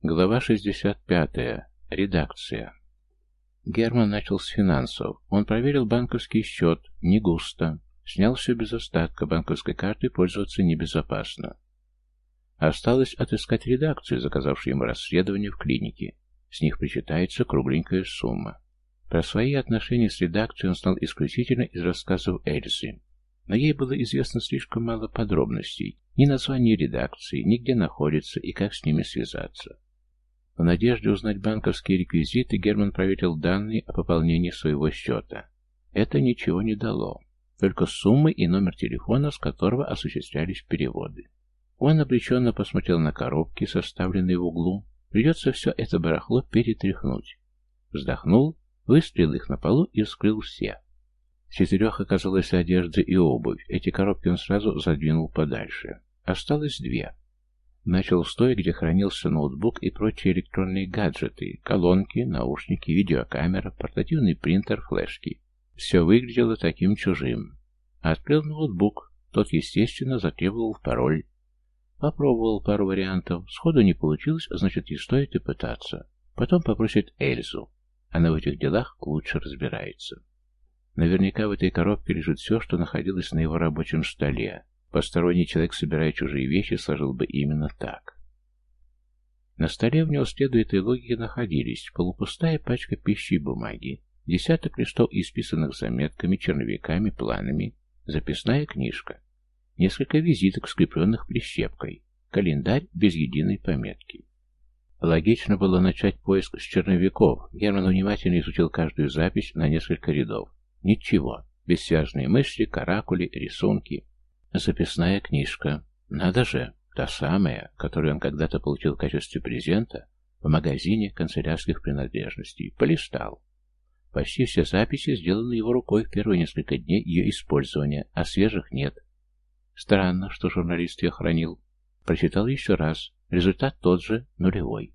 Глава 65. Редакция. Герман начал с финансов. Он проверил банковский счет, не густо. Снял все без остатка, банковской картой пользоваться небезопасно. Осталось отыскать редакцию, заказавшую ему расследование в клинике. С них причитается кругленькая сумма. Про свои отношения с редакцией он знал исключительно из рассказов Эльзы. Но ей было известно слишком мало подробностей. Ни названия редакции, ни где находится и как с ними связаться. В надежде узнать банковские реквизиты, Герман проверил данные о пополнении своего счета. Это ничего не дало. Только суммы и номер телефона, с которого осуществлялись переводы. Он обреченно посмотрел на коробки, составленные в углу. Придется все это барахло перетряхнуть. Вздохнул, выстрелил их на полу и вскрыл все. В четырех оказалась одежда и обувь. Эти коробки он сразу задвинул подальше. Осталось две. Начал стоя, где хранился ноутбук и прочие электронные гаджеты, колонки, наушники, видеокамера, портативный принтер, флешки. Все выглядело таким чужим. Открыл ноутбук, тот, естественно, затребовал пароль. Попробовал пару вариантов, сходу не получилось, значит, не стоит и пытаться. Потом попросит Эльзу. Она в этих делах лучше разбирается. Наверняка в этой коробке лежит все, что находилось на его рабочем столе, Посторонний человек, собирая чужие вещи, сложил бы именно так. На столе в него следуя этой логике находились полупустая пачка пищи и бумаги, десяток листов, исписанных заметками, черновиками, планами, записная книжка, несколько визиток, скрепленных прищепкой, календарь без единой пометки. Логично было начать поиск с черновиков. Герман внимательно изучил каждую запись на несколько рядов. Ничего. Бессвязные мысли, каракули, рисунки. Записная книжка. Надо же, та самая, которую он когда-то получил в качестве презента в магазине канцелярских принадлежностей. Полистал. Почти все записи сделаны его рукой в первые несколько дней ее использования, а свежих нет. Странно, что журналист ее хранил. Прочитал еще раз. Результат тот же, нулевой.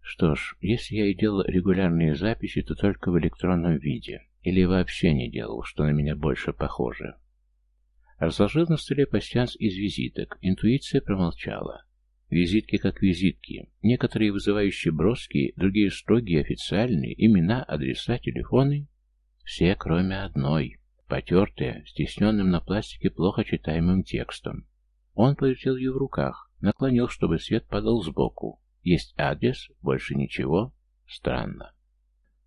Что ж, если я и делал регулярные записи, то только в электронном виде. Или вообще не делал, что на меня больше похоже. Разложил на столе пасьянс из визиток. Интуиция промолчала. Визитки как визитки. Некоторые вызывающие броские, другие строгие, официальные, имена, адреса, телефоны. Все, кроме одной. Потертая, стесненным на пластике плохо читаемым текстом. Он повертел ее в руках, наклонил, чтобы свет падал сбоку. Есть адрес, больше ничего. Странно.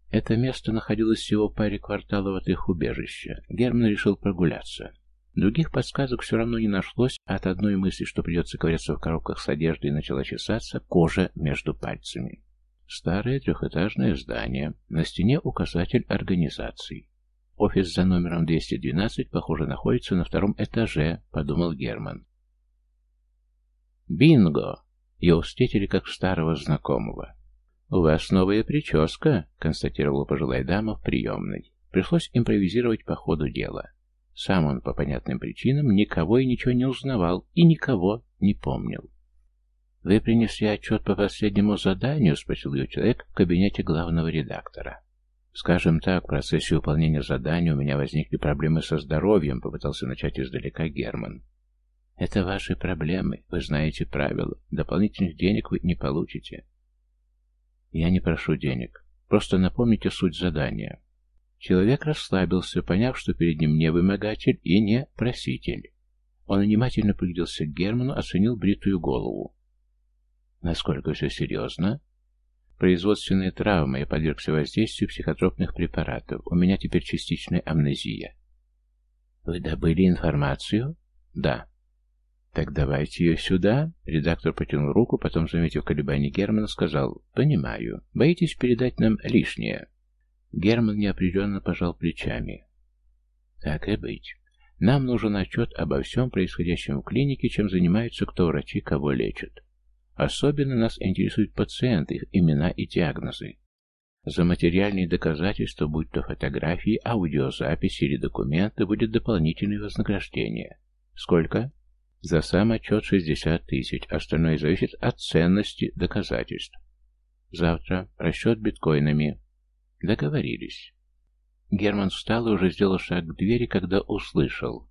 Это место находилось всего в паре кварталов от их убежища. Герман решил прогуляться. Других подсказок все равно не нашлось, а от одной мысли, что придется ковыряться в коробках с одеждой, начала чесаться кожа между пальцами. Старое трехэтажное здание, на стене указатель организации. Офис за номером 212, похоже, находится на втором этаже, подумал Герман. Бинго! Его встретили как старого знакомого. «У вас новая прическа», — констатировала пожилая дама в приемной. Пришлось импровизировать по ходу дела. Сам он по понятным причинам никого и ничего не узнавал и никого не помнил. «Вы принесли отчет по последнему заданию?» — спросил ее человек в кабинете главного редактора. «Скажем так, в процессе выполнения задания у меня возникли проблемы со здоровьем», — попытался начать издалека Герман. «Это ваши проблемы. Вы знаете правила. Дополнительных денег вы не получите». «Я не прошу денег. Просто напомните суть задания. Человек расслабился, поняв, что перед ним не вымогатель и не проситель. Он внимательно пригляделся к Герману, оценил бритую голову. Насколько все серьезно? Производственная травма, я подвергся воздействию психотропных препаратов. У меня теперь частичная амнезия. Вы добыли информацию? Да. Так давайте ее сюда. Редактор потянул руку, потом, заметив колебания Германа, сказал, понимаю, боитесь передать нам лишнее. Герман неопределенно пожал плечами. Так и быть. Нам нужен отчет обо всем происходящем в клинике, чем занимаются кто врачи, кого лечат. Особенно нас интересуют пациенты, их имена и диагнозы. За материальные доказательства, будь то фотографии, аудиозаписи или документы, будет дополнительное вознаграждение. Сколько? За сам отчет 60 тысяч, остальное зависит от ценности доказательств. Завтра расчет биткоинами. Договорились. Герман встал и уже сделал шаг к двери, когда услышал.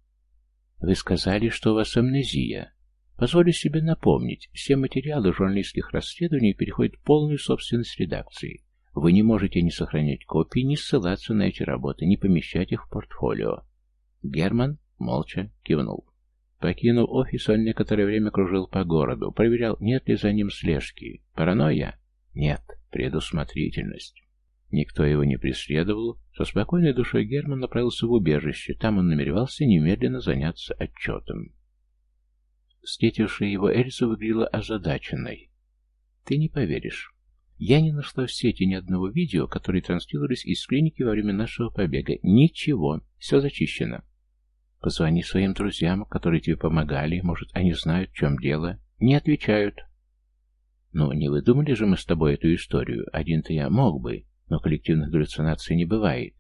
«Вы сказали, что у вас амнезия». Позволю себе напомнить, все материалы журналистских расследований переходят в полную собственность редакции. Вы не можете ни сохранять копии, ни ссылаться на эти работы, ни помещать их в портфолио. Герман молча кивнул. Покинув офис, он некоторое время кружил по городу, проверял, нет ли за ним слежки. Паранойя? Нет, предусмотрительность. Никто его не преследовал. Со спокойной душой Герман направился в убежище. Там он намеревался немедленно заняться отчетом. Встретившая его Эльза выглядела озадаченной. «Ты не поверишь. Я не нашла в сети ни одного видео, которые транслировались из клиники во время нашего побега. Ничего. Все зачищено. Позвони своим друзьям, которые тебе помогали. Может, они знают, в чем дело. Не отвечают. Ну, не выдумали же мы с тобой эту историю. Один-то я мог бы, но коллективных галлюцинаций не бывает.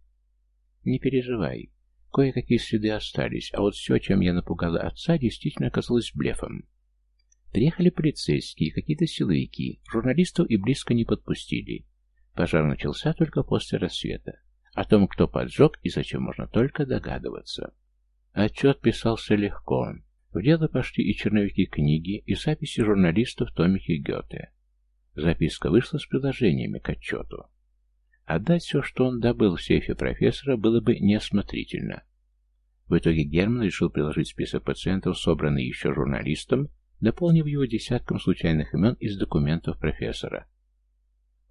Не переживай. Кое-какие следы остались, а вот все, чем я напугала отца, действительно оказалось блефом. Приехали полицейские, какие-то силовики, журналистов и близко не подпустили. Пожар начался только после рассвета. О том, кто поджег и зачем, можно только догадываться. Отчет писался легко. В дело пошли и черновики книги, и записи журналистов в томике Гёте. Записка вышла с приложениями к отчету. Отдать все, что он добыл в сейфе профессора, было бы неосмотрительно. В итоге Герман решил приложить список пациентов, собранный еще журналистом, дополнив его десятком случайных имен из документов профессора.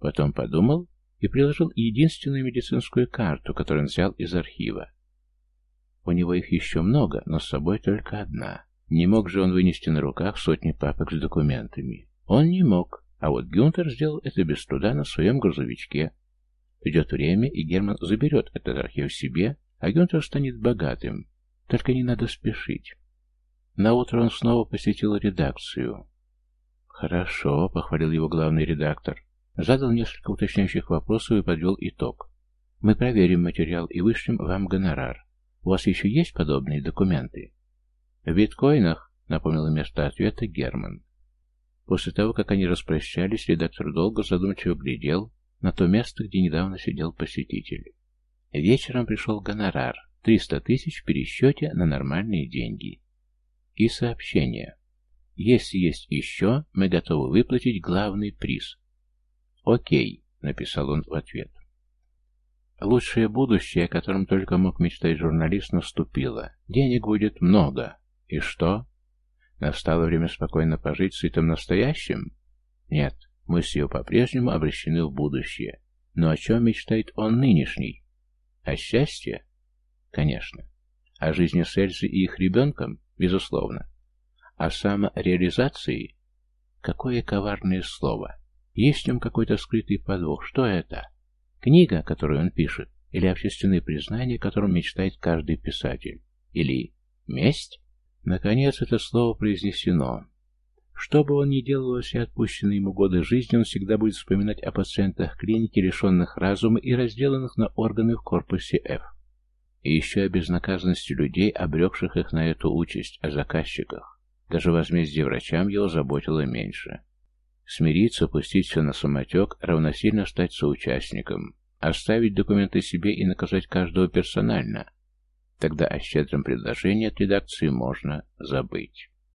Потом подумал и приложил единственную медицинскую карту, которую он взял из архива. У него их еще много, но с собой только одна. Не мог же он вынести на руках сотни папок с документами. Он не мог, а вот Гюнтер сделал это без труда на своем грузовичке. Придет время, и Герман заберет этот архив себе, а Гюнтер станет богатым. Только не надо спешить. Наутро он снова посетил редакцию. «Хорошо», — похвалил его главный редактор. Задал несколько уточняющих вопросов и подвел итог. «Мы проверим материал и вышлем вам гонорар. У вас еще есть подобные документы?» «В биткоинах», — напомнил вместо ответа Герман. После того, как они распрощались, редактор долго задумчиво глядел на то место, где недавно сидел посетитель. Вечером пришел гонорар, 300 тысяч в пересчете на нормальные деньги. И сообщение. Если есть еще, мы готовы выплатить главный приз. Окей, написал он в ответ. Лучшее будущее, о котором только мог мечтать журналист, наступило. Денег будет много. И что? Настало время спокойно пожить сытым настоящим? Нет, мысли его по-прежнему обращены в будущее. Но о чем мечтает он нынешний? О счастье? Конечно. О жизни с Эльзой и их ребенком? Безусловно. О самореализации? Какое коварное слово. Есть в нем какой-то скрытый подвох. Что это? Книга, которую он пишет? Или общественные признания, которым мечтает каждый писатель? Или месть? Наконец это слово произнесено. Что бы он ни делал во все отпущенные ему годы жизни, он всегда будет вспоминать о пациентах клиники, лишенных разума и разделанных на органы в корпусе F. И еще о безнаказанности людей, обрекших их на эту участь, о заказчиках. Даже возмездие врачам его заботило меньше. Смириться, пустить все на самотек, равносильно стать соучастником. Оставить документы себе и наказать каждого персонально. Тогда о щедром предложении от редакции можно забыть.